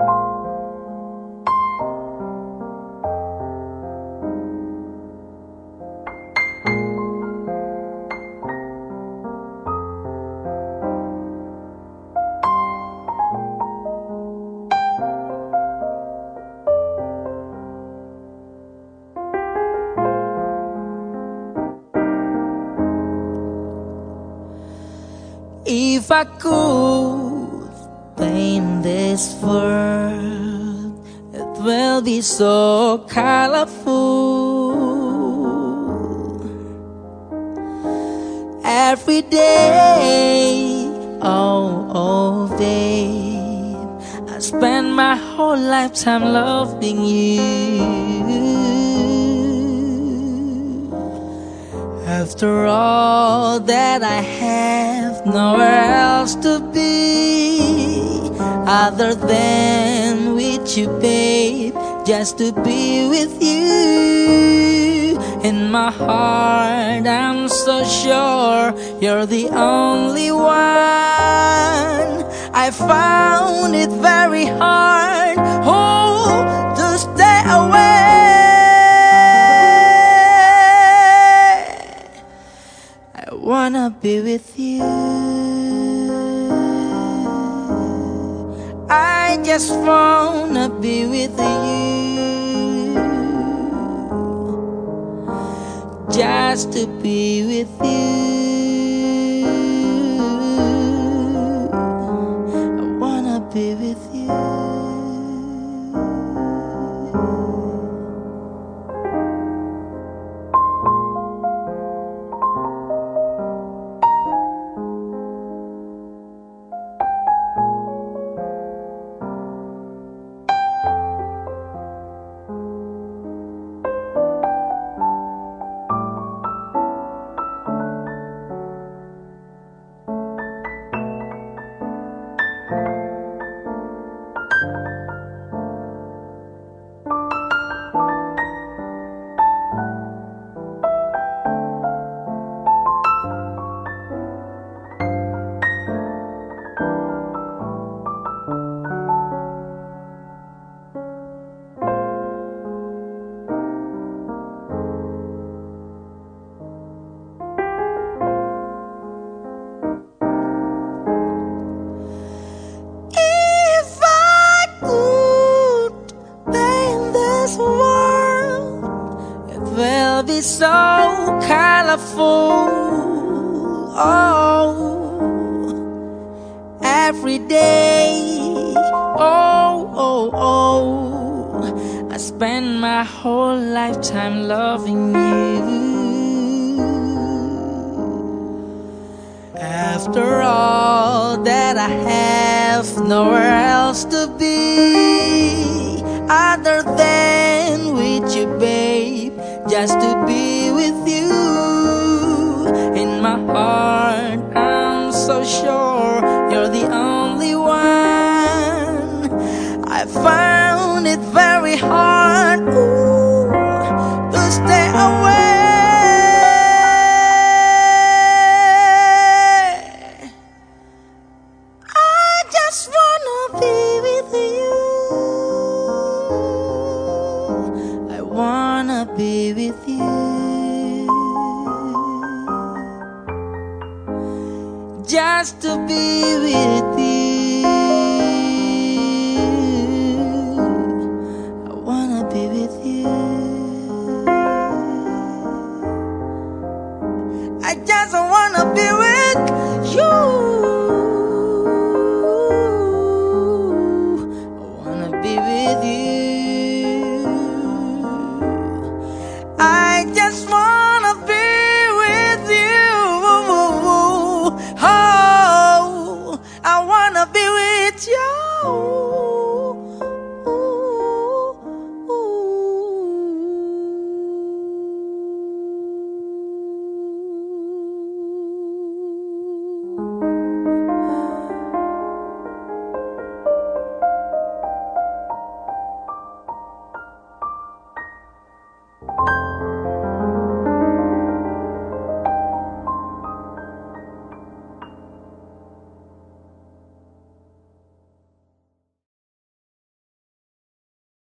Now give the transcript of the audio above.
If I could paint this world, it will be so colorful. Every day, oh, oh, day, I spend my whole lifetime loving you. After all that I have, nowhere else to be other than with you, babe. Just to be with you. In my heart, I'm so sure you're the only one. I found it very hard, oh, to stay away. I wanna be with you. I just wanna be with you. Just to be with you. I wanna be with you. Will be so colorful. Oh, every day. Oh, oh, oh. I spend my whole lifetime loving you. After all that I have, nowhere else to be other than. Just to be with you in my heart. I'm so sure you're the only one. I found not be with you. Just to be with you. I wanna be with you. I just wanna be with you. I wanna be with you.